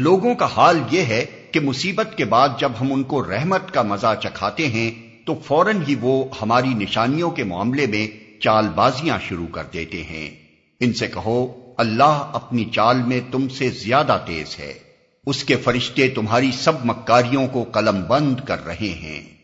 لوگوں کا حال یہ ہے کہ مصیبت کے بعد جب ہم ان کو رحمت کا مزہ چکھاتے ہیں، تو فوراً ہی وہ ہماری نشانیوں کے معاملے میں چال بازیاں شروع کر دیتے ہیں۔ ان سے کہو، اللہ اپنی چال میں تم سے زیادہ تیز ہے۔ اس کے فرشتے تمہاری سب مکاریوں کو قلم بند کر رہے ہیں۔